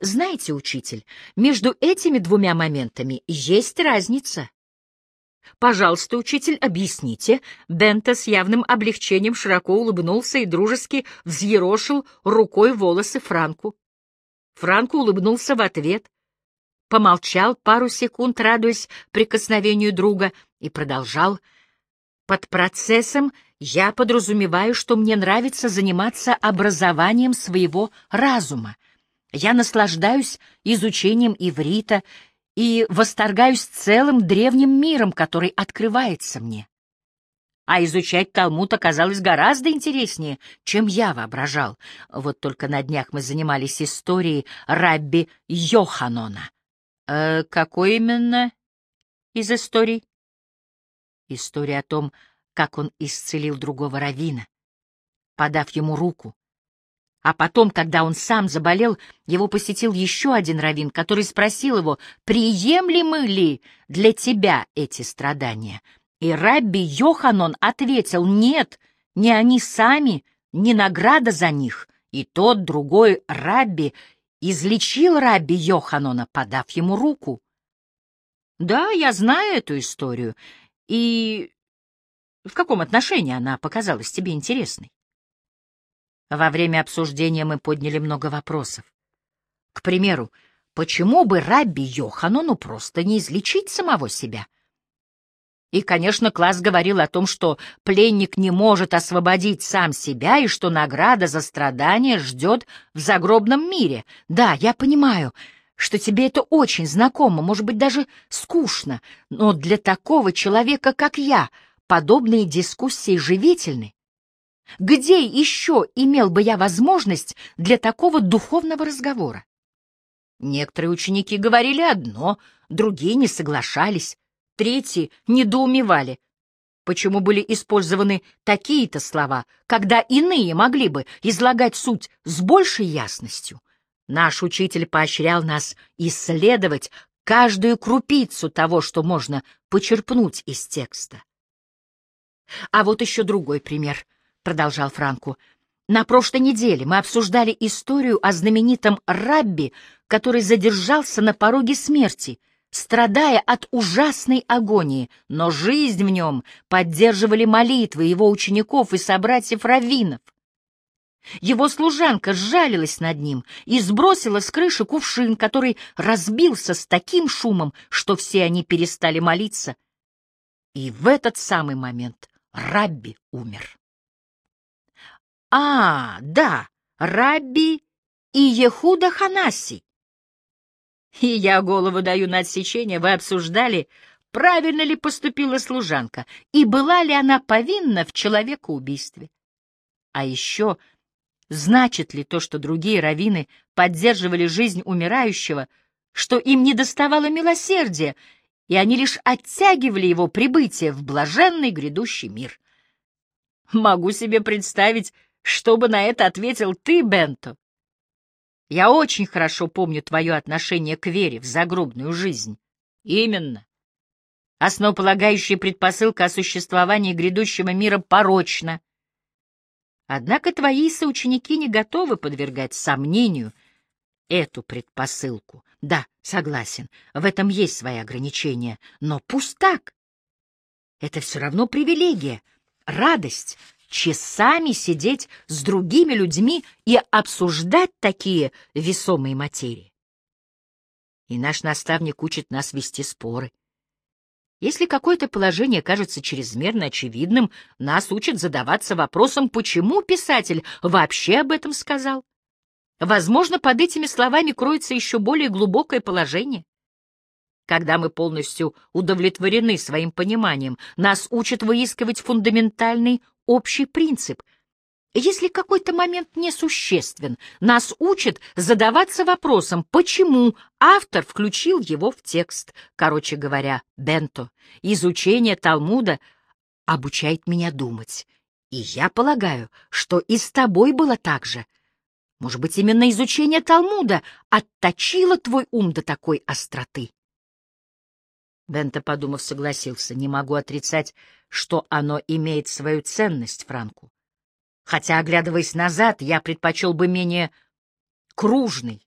Знаете, учитель, между этими двумя моментами есть разница. Пожалуйста, учитель, объясните. Бента с явным облегчением широко улыбнулся и дружески взъерошил рукой волосы Франку. Франку улыбнулся в ответ, помолчал пару секунд, радуясь прикосновению друга, и продолжал. Под процессом я подразумеваю, что мне нравится заниматься образованием своего разума. Я наслаждаюсь изучением иврита и восторгаюсь целым древним миром, который открывается мне. А изучать Талмуд оказалось гораздо интереснее, чем я воображал. Вот только на днях мы занимались историей Рабби Йоханона. Э, какой именно из историй? История о том, как он исцелил другого равина, подав ему руку, а потом, когда он сам заболел, его посетил еще один раввин, который спросил его, приемлемы ли для тебя эти страдания. И Рабби Йоханон ответил, нет, ни они сами, ни награда за них. И тот, другой Рабби, излечил Рабби Йоханона, подав ему руку. Да, я знаю эту историю. И в каком отношении она показалась тебе интересной? Во время обсуждения мы подняли много вопросов. К примеру, почему бы Рабби Йоханону просто не излечить самого себя? И, конечно, класс говорил о том, что пленник не может освободить сам себя и что награда за страдания ждет в загробном мире. Да, я понимаю, что тебе это очень знакомо, может быть, даже скучно, но для такого человека, как я, подобные дискуссии живительны. Где еще имел бы я возможность для такого духовного разговора? Некоторые ученики говорили одно, другие не соглашались, третьи недоумевали, почему были использованы такие-то слова, когда иные могли бы излагать суть с большей ясностью. Наш учитель поощрял нас исследовать каждую крупицу того, что можно почерпнуть из текста. А вот еще другой пример —— продолжал Франку. «На прошлой неделе мы обсуждали историю о знаменитом Рабби, который задержался на пороге смерти, страдая от ужасной агонии, но жизнь в нем поддерживали молитвы его учеников и собратьев-раввинов. Его служанка сжалилась над ним и сбросила с крыши кувшин, который разбился с таким шумом, что все они перестали молиться. И в этот самый момент Рабби умер. А, да, Рабби и Ехуда Ханаси. И я голову даю на отсечение, вы обсуждали, правильно ли поступила служанка и была ли она повинна в человекоубийстве. А еще, значит ли то, что другие раввины поддерживали жизнь умирающего, что им не доставало милосердия, и они лишь оттягивали его прибытие в блаженный грядущий мир? Могу себе представить, что бы на это ответил ты, Бенто? Я очень хорошо помню твое отношение к вере в загробную жизнь. Именно. Основополагающая предпосылка о существовании грядущего мира порочна. Однако твои соученики не готовы подвергать сомнению эту предпосылку. Да, согласен, в этом есть свои ограничения, но пусть так. Это все равно привилегия, радость, часами сидеть с другими людьми и обсуждать такие весомые материи. И наш наставник учит нас вести споры. Если какое-то положение кажется чрезмерно очевидным, нас учат задаваться вопросом, почему писатель вообще об этом сказал. Возможно, под этими словами кроется еще более глубокое положение. Когда мы полностью удовлетворены своим пониманием, нас учат выискивать фундаментальный общий принцип. Если какой-то момент несуществен, нас учат задаваться вопросом, почему автор включил его в текст. Короче говоря, Бенто, изучение Талмуда обучает меня думать. И я полагаю, что и с тобой было так же. Может быть, именно изучение Талмуда отточило твой ум до такой остроты? Бенто, подумав, согласился. Не могу отрицать, что оно имеет свою ценность Франку. Хотя, оглядываясь назад, я предпочел бы менее кружный,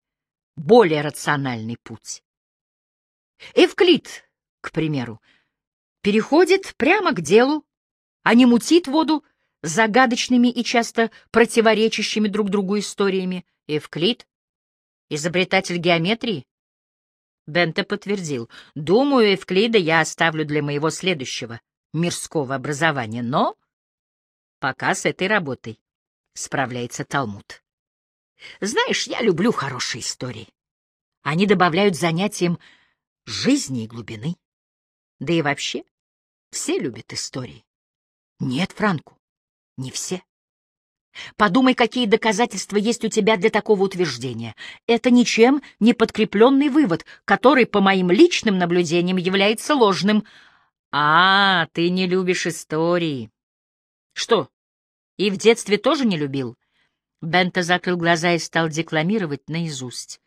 более рациональный путь. Эвклид, к примеру, переходит прямо к делу, а не мутит воду загадочными и часто противоречащими друг другу историями. Эвклид — изобретатель геометрии? Бенте подтвердил. Думаю, Эвклида я оставлю для моего следующего мирского образования, но пока с этой работой справляется Талмуд. Знаешь, я люблю хорошие истории. Они добавляют занятиям жизни и глубины. Да и вообще, все любят истории. Нет, Франку, не все. Подумай, какие доказательства есть у тебя для такого утверждения. Это ничем не подкрепленный вывод, который, по моим личным наблюдениям, является ложным. А, ты не любишь истории. Что, и в детстве тоже не любил? Бента закрыл глаза и стал декламировать наизусть.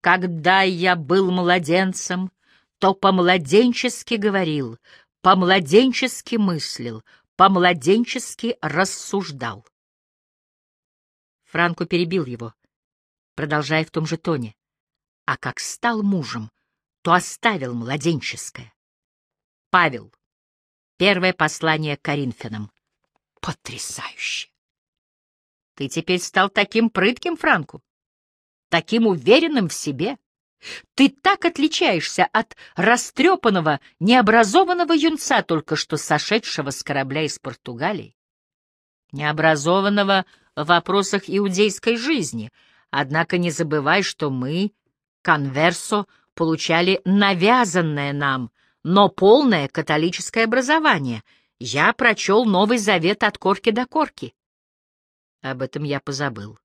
«Когда я был младенцем, то по-младенчески говорил, по-младенчески мыслил, по-младенчески рассуждал». Франко перебил его, продолжая в том же тоне. А как стал мужем, то оставил младенческое. Павел. Первое послание Коринфянам. Потрясающе! Ты теперь стал таким прытким, Франку, таким уверенным в себе. Ты так отличаешься от растрепанного, необразованного юнца, только что сошедшего с корабля из Португалии. Необразованного в вопросах иудейской жизни, однако не забывай, что мы, конверсо, получали навязанное нам, но полное католическое образование. Я прочел Новый Завет от корки до корки. Об этом я позабыл.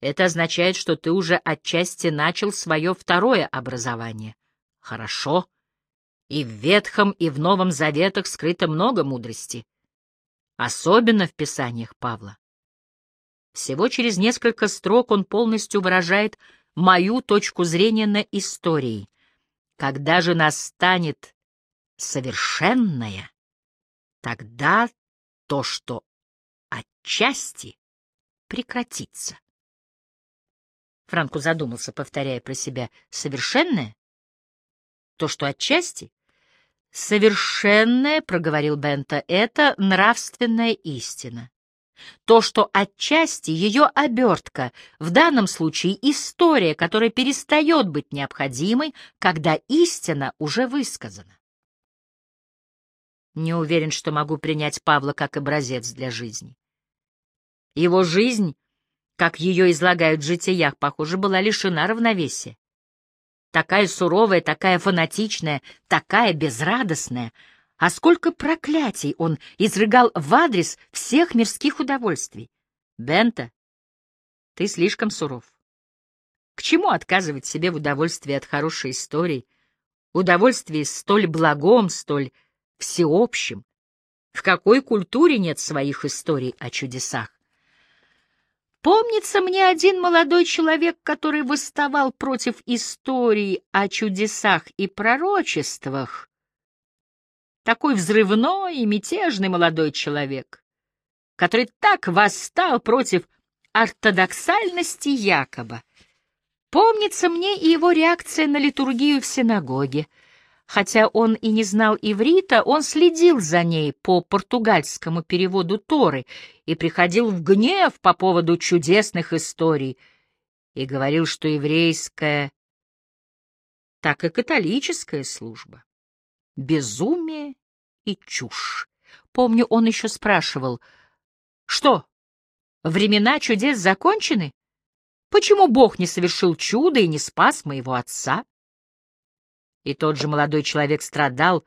Это означает, что ты уже отчасти начал свое второе образование. Хорошо. И в Ветхом, и в Новом Заветах скрыто много мудрости. Особенно в Писаниях Павла. Всего через несколько строк он полностью выражает мою точку зрения на истории. Когда же настанет совершенное, тогда то, что отчасти прекратится. Франко задумался, повторяя про себя, «Совершенное? То, что отчасти?» «Совершенное, — проговорил Бента, — это нравственная истина. То, что отчасти ее обертка, в данном случае история, которая перестает быть необходимой, когда истина уже высказана. Не уверен, что могу принять Павла как образец для жизни. Его жизнь, как ее излагают в житиях, похоже, была лишена равновесия. Такая суровая, такая фанатичная, такая безрадостная — а сколько проклятий он изрыгал в адрес всех мирских удовольствий. Бента, ты слишком суров. К чему отказывать себе в удовольствии от хорошей истории, удовольствии столь благом, столь всеобщим? В какой культуре нет своих историй о чудесах? Помнится мне один молодой человек, который восставал против истории о чудесах и пророчествах, такой взрывной и мятежный молодой человек, который так восстал против ортодоксальности Якоба. Помнится мне и его реакция на литургию в синагоге. Хотя он и не знал иврита, он следил за ней по португальскому переводу Торы и приходил в гнев по поводу чудесных историй и говорил, что еврейская, так и католическая служба безумие и чушь. Помню, он еще спрашивал, что, времена чудес закончены? Почему Бог не совершил чудо и не спас моего отца? И тот же молодой человек страдал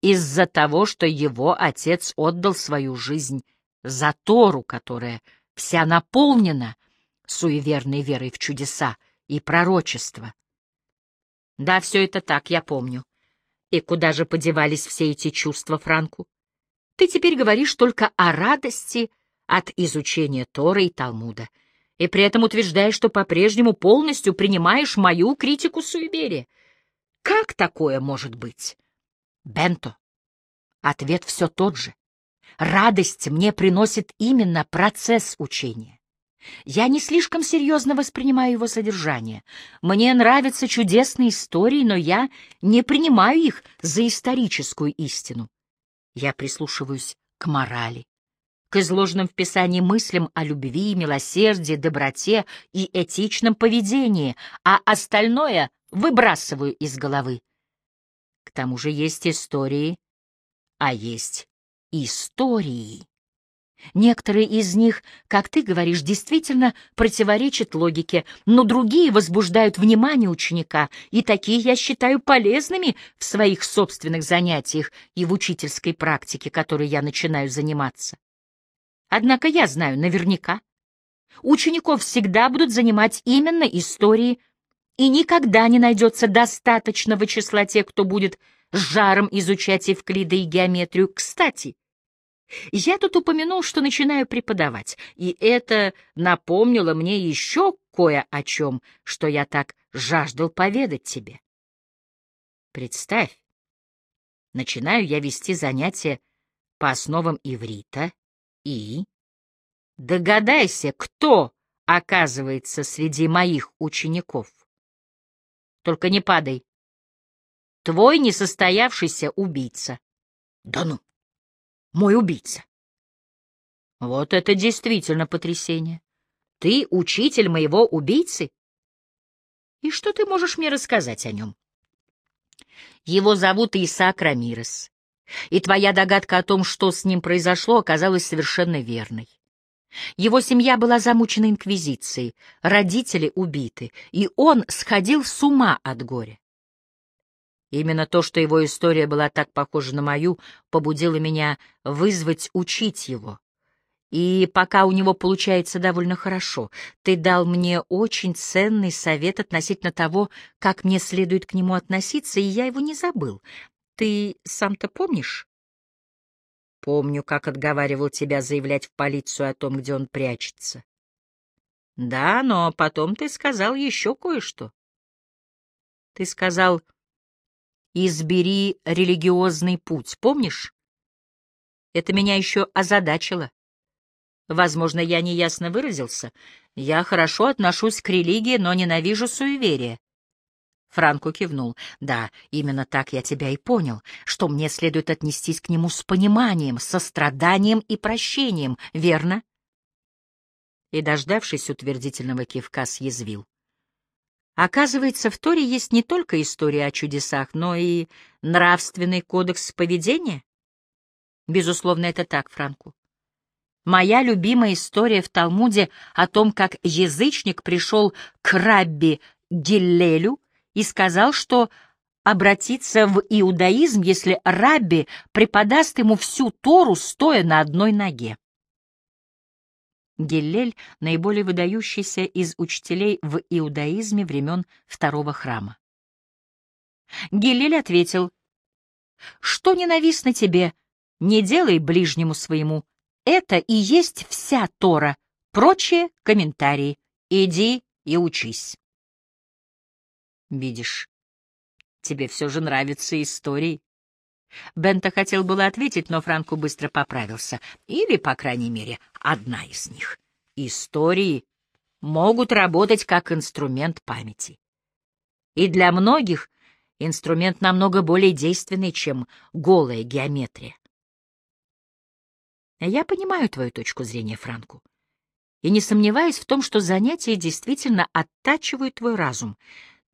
из-за того, что его отец отдал свою жизнь за Тору, которая вся наполнена суеверной верой в чудеса и пророчества. Да, все это так, я помню. И куда же подевались все эти чувства, Франку? Ты теперь говоришь только о радости от изучения Торы и Талмуда, и при этом утверждаешь, что по-прежнему полностью принимаешь мою критику суеверия. Как такое может быть? Бенто, ответ все тот же. Радость мне приносит именно процесс учения. Я не слишком серьезно воспринимаю его содержание. Мне нравятся чудесные истории, но я не принимаю их за историческую истину. Я прислушиваюсь к морали, к изложенным в Писании мыслям о любви, милосердии, доброте и этичном поведении, а остальное выбрасываю из головы. К тому же есть истории, а есть истории. Некоторые из них, как ты говоришь, действительно противоречат логике, но другие возбуждают внимание ученика, и такие я считаю полезными в своих собственных занятиях и в учительской практике, которой я начинаю заниматься. Однако я знаю наверняка, учеников всегда будут занимать именно истории, и никогда не найдется достаточного числа тех, кто будет с жаром изучать Евклида и геометрию. Кстати, я тут упомянул, что начинаю преподавать, и это напомнило мне еще кое о чем, что я так жаждал поведать тебе. Представь, начинаю я вести занятия по основам иврита и... Догадайся, кто оказывается среди моих учеников. Только не падай. Твой несостоявшийся убийца. Да ну! мой убийца. Вот это действительно потрясение. Ты учитель моего убийцы? И что ты можешь мне рассказать о нем? Его зовут Исаак Рамирес. И твоя догадка о том, что с ним произошло, оказалась совершенно верной. Его семья была замучена инквизицией, родители убиты, и он сходил с ума от горя. Именно то, что его история была так похожа на мою, побудило меня вызвать учить его. И пока у него получается довольно хорошо, ты дал мне очень ценный совет относительно того, как мне следует к нему относиться, и я его не забыл. Ты сам-то помнишь? Помню, как отговаривал тебя заявлять в полицию о том, где он прячется. Да, но потом ты сказал еще кое-что. Ты сказал избери религиозный путь, помнишь? Это меня еще озадачило. Возможно, я неясно выразился. Я хорошо отношусь к религии, но ненавижу суеверие. Франко кивнул. Да, именно так я тебя и понял, что мне следует отнестись к нему с пониманием, состраданием и прощением, верно? И, дождавшись утвердительного кивка, съязвил. Оказывается, в Торе есть не только история о чудесах, но и нравственный кодекс поведения? Безусловно, это так, Франку. Моя любимая история в Талмуде о том, как язычник пришел к рабби Гиллелю и сказал, что обратится в иудаизм, если рабби преподаст ему всю Тору, стоя на одной ноге. Гиллель — наиболее выдающийся из учителей в иудаизме времен Второго храма. Гиллель ответил, «Что ненавистно тебе, не делай ближнему своему. Это и есть вся Тора, прочие комментарии. Иди и учись». Видишь, тебе все же нравятся истории. Бента хотел было ответить, но Франку быстро поправился. Или, по крайней мере, одна из них. Истории могут работать как инструмент памяти. И для многих инструмент намного более действенный, чем голая геометрия. Я понимаю твою точку зрения, Франку, и не сомневаюсь в том, что занятия действительно оттачивают твой разум.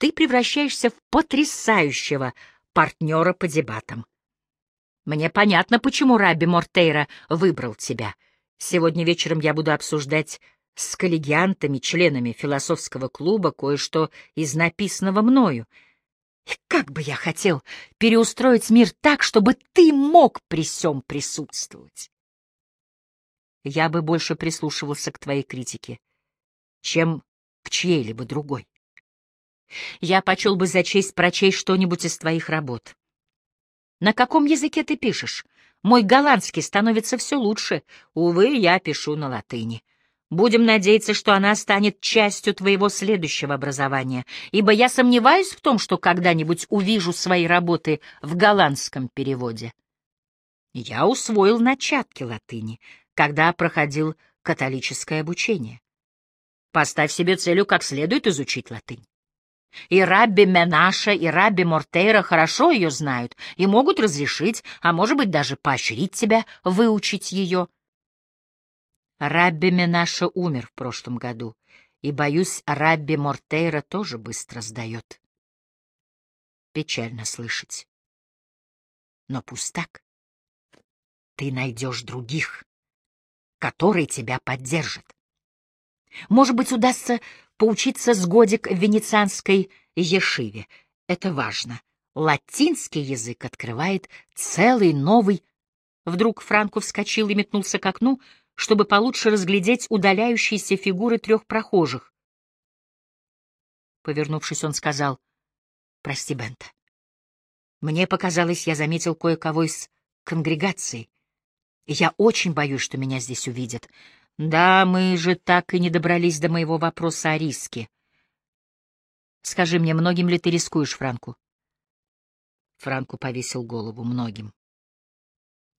Ты превращаешься в потрясающего партнера по дебатам. Мне понятно, почему Рабби Мортейра выбрал тебя. Сегодня вечером я буду обсуждать с коллегиантами, членами философского клуба, кое-что из написанного мною. И как бы я хотел переустроить мир так, чтобы ты мог при всем присутствовать. Я бы больше прислушивался к твоей критике, чем к чьей-либо другой. Я почел бы за честь прочесть что-нибудь из твоих работ. На каком языке ты пишешь? Мой голландский становится все лучше. Увы, я пишу на латыни. Будем надеяться, что она станет частью твоего следующего образования, ибо я сомневаюсь в том, что когда-нибудь увижу свои работы в голландском переводе. Я усвоил начатки латыни, когда проходил католическое обучение. Поставь себе целью как следует изучить латынь. И Рабби Менаша, и Рабби Мортейра хорошо ее знают и могут разрешить, а может быть даже поощрить тебя выучить ее. Рабби Менаша умер в прошлом году, и, боюсь, Рабби Мортейра тоже быстро сдает. Печально слышать. Но пусть так. Ты найдешь других, которые тебя поддержат. Может быть, удастся поучиться с годик в венецианской ешиве. Это важно. Латинский язык открывает целый новый... Вдруг Франко вскочил и метнулся к окну, чтобы получше разглядеть удаляющиеся фигуры трех прохожих. Повернувшись, он сказал, «Прости, Бента. Мне показалось, я заметил кое-кого из конгрегации. Я очень боюсь, что меня здесь увидят. Да, мы же так и не добрались до моего вопроса о риске. Скажи мне, многим ли ты рискуешь, Франку? Франку повесил голову многим.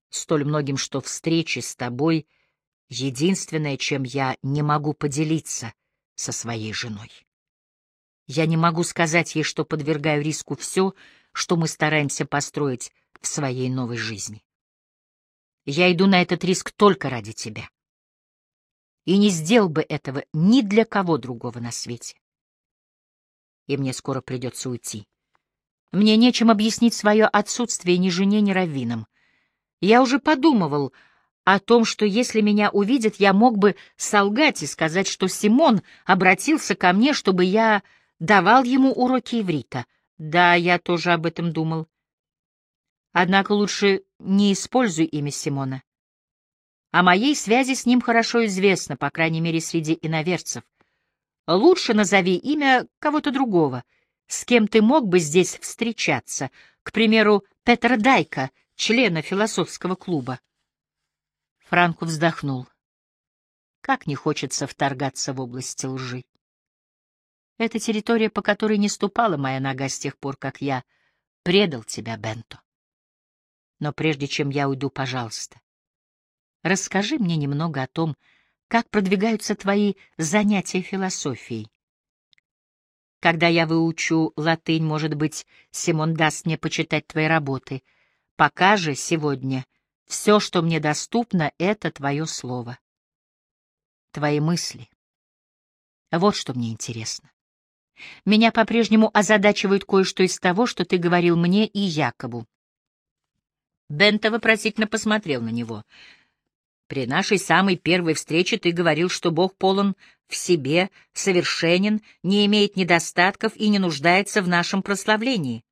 Столь многим, что встречи с тобой — единственное, чем я не могу поделиться со своей женой. Я не могу сказать ей, что подвергаю риску все, что мы стараемся построить в своей новой жизни. Я иду на этот риск только ради тебя. И не сделал бы этого ни для кого другого на свете. И мне скоро придется уйти. Мне нечем объяснить свое отсутствие ни жене, ни раввинам. Я уже подумывал о том, что если меня увидят, я мог бы солгать и сказать, что Симон обратился ко мне, чтобы я давал ему уроки иврита. Да, я тоже об этом думал. Однако лучше не используй имя Симона. О моей связи с ним хорошо известно, по крайней мере, среди иноверцев. Лучше назови имя кого-то другого, с кем ты мог бы здесь встречаться, к примеру, Петра Дайка, члена философского клуба. Франко вздохнул. Как не хочется вторгаться в область лжи. Это территория, по которой не ступала моя нога с тех пор, как я предал тебя, Бенто. Но прежде чем я уйду, пожалуйста, расскажи мне немного о том, как продвигаются твои занятия философией. Когда я выучу латынь, может быть, Симон даст мне почитать твои работы. Пока же сегодня все, что мне доступно, — это твое слово. Твои мысли. Вот что мне интересно. Меня по-прежнему озадачивает кое-что из того, что ты говорил мне и Якобу. Бента вопросительно посмотрел на него. При нашей самой первой встрече ты говорил, что Бог полон в себе, совершенен, не имеет недостатков и не нуждается в нашем прославлении.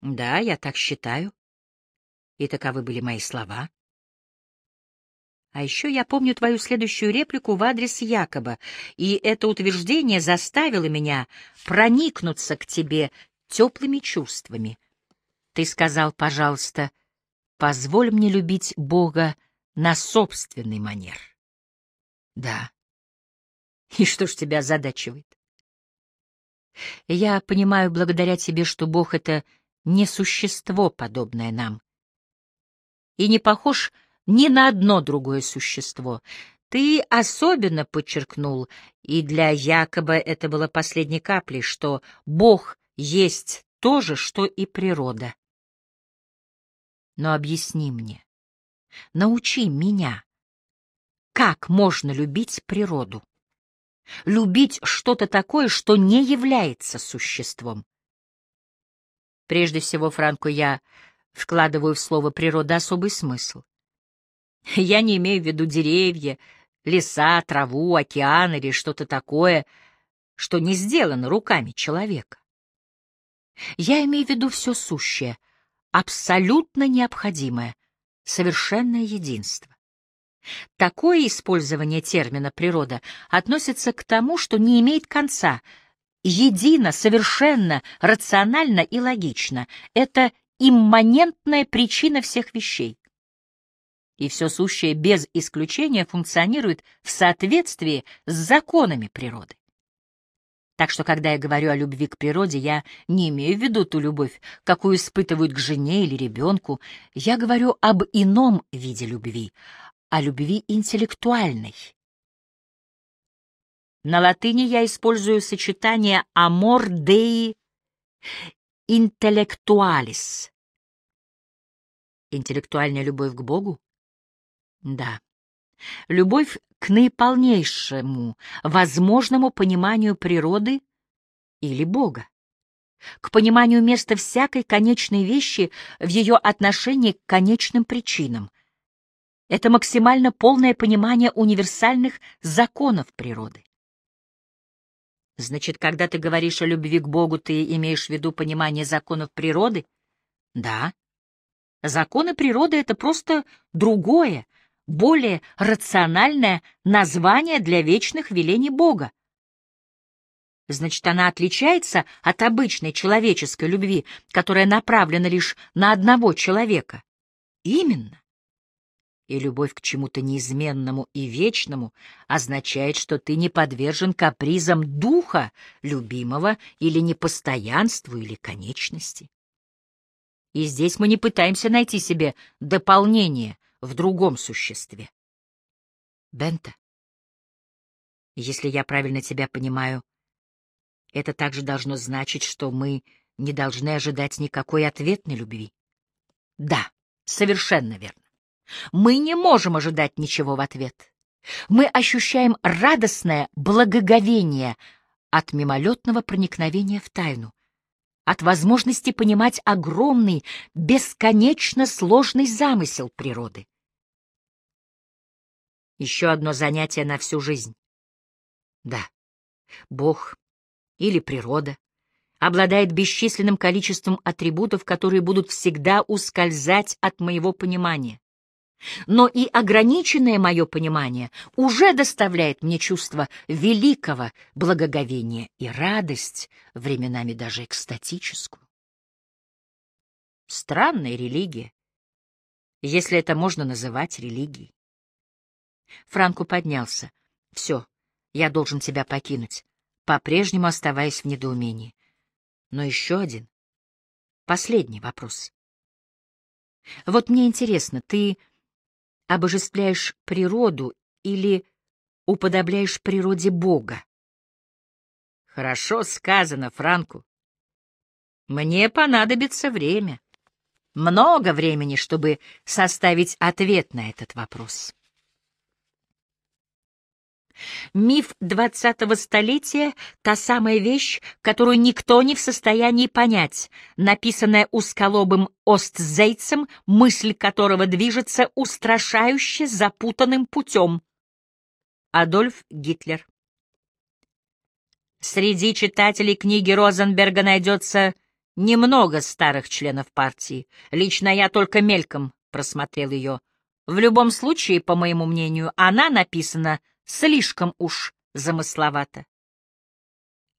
Да, я так считаю. И таковы были мои слова. А еще я помню твою следующую реплику в адрес Якоба, и это утверждение заставило меня проникнуться к тебе теплыми чувствами. Ты сказал, пожалуйста, позволь мне любить Бога на собственный манер. Да. И что ж тебя озадачивает? Я понимаю благодаря тебе, что Бог — это не существо, подобное нам и не похож ни на одно другое существо. Ты особенно подчеркнул, и для Якоба это было последней каплей, что Бог есть то же, что и природа. Но объясни мне, научи меня, как можно любить природу? Любить что-то такое, что не является существом. Прежде всего, Франко, я вкладываю в слово «природа» особый смысл. Я не имею в виду деревья, леса, траву, океан или что-то такое, что не сделано руками человека. Я имею в виду все сущее, абсолютно необходимое, совершенное единство. Такое использование термина «природа» относится к тому, что не имеет конца, едино, совершенно, рационально и логично. Это имманентная причина всех вещей. И все сущее без исключения функционирует в соответствии с законами природы. Так что, когда я говорю о любви к природе, я не имею в виду ту любовь, какую испытывают к жене или ребенку. Я говорю об ином виде любви, о любви интеллектуальной, На латыни я использую сочетание «amor dei intellectualis». Интеллектуальная любовь к Богу? Да. Любовь к наиполнейшему, возможному пониманию природы или Бога. К пониманию места всякой конечной вещи в ее отношении к конечным причинам. Это максимально полное понимание универсальных законов природы. Значит, когда ты говоришь о любви к Богу, ты имеешь в виду понимание законов природы? Да. Законы природы — это просто другое, более рациональное название для вечных велений Бога. Значит, она отличается от обычной человеческой любви, которая направлена лишь на одного человека. Именно. И любовь к чему-то неизменному и вечному означает, что ты не подвержен капризам духа любимого или непостоянству или конечности. И здесь мы не пытаемся найти себе дополнение в другом существе. Бента, если я правильно тебя понимаю, это также должно значить, что мы не должны ожидать никакой ответной любви. Да, совершенно верно. Мы не можем ожидать ничего в ответ. Мы ощущаем радостное благоговение от мимолетного проникновения в тайну, от возможности понимать огромный, бесконечно сложный замысел природы. Еще одно занятие на всю жизнь. Да, Бог или природа обладает бесчисленным количеством атрибутов, которые будут всегда ускользать от моего понимания. Но и ограниченное мое понимание уже доставляет мне чувство великого благоговения и радость, временами даже экстатическую. Странная религия, если это можно называть религией. Франко поднялся. «Все, я должен тебя покинуть, по-прежнему оставаясь в недоумении. Но еще один, последний вопрос. Вот мне интересно, ты обожествляешь природу или уподобляешь природе Бога? Хорошо сказано, Франку. Мне понадобится время. Много времени, чтобы составить ответ на этот вопрос. Миф двадцатого столетия — та самая вещь, которую никто не в состоянии понять, написанная узколобым Остзейцем, мысль которого движется устрашающе запутанным путем. Адольф Гитлер Среди читателей книги Розенберга найдется немного старых членов партии. Лично я только мельком просмотрел ее. В любом случае, по моему мнению, она написана Слишком уж замысловато.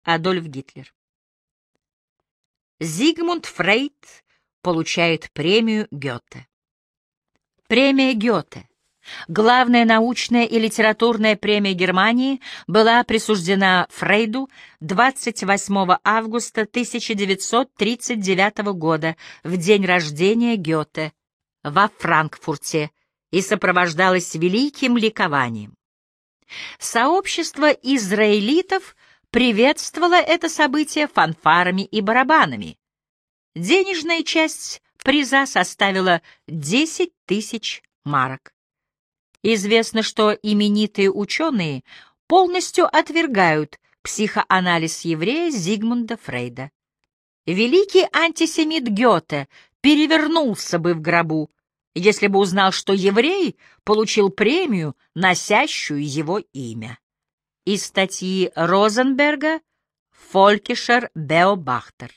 Адольф Гитлер Зигмунд Фрейд получает премию Гёте. Премия Гёте, главная научная и литературная премия Германии, была присуждена Фрейду 28 августа 1939 года, в день рождения Гёте, во Франкфурте, и сопровождалась великим ликованием. Сообщество израилитов приветствовало это событие фанфарами и барабанами. Денежная часть приза составила 10 тысяч марок. Известно, что именитые ученые полностью отвергают психоанализ еврея Зигмунда Фрейда. Великий антисемит Гёте перевернулся бы в гробу, если бы узнал, что еврей получил премию, носящую его имя. Из статьи Розенберга «Фолькишер Беобахтер».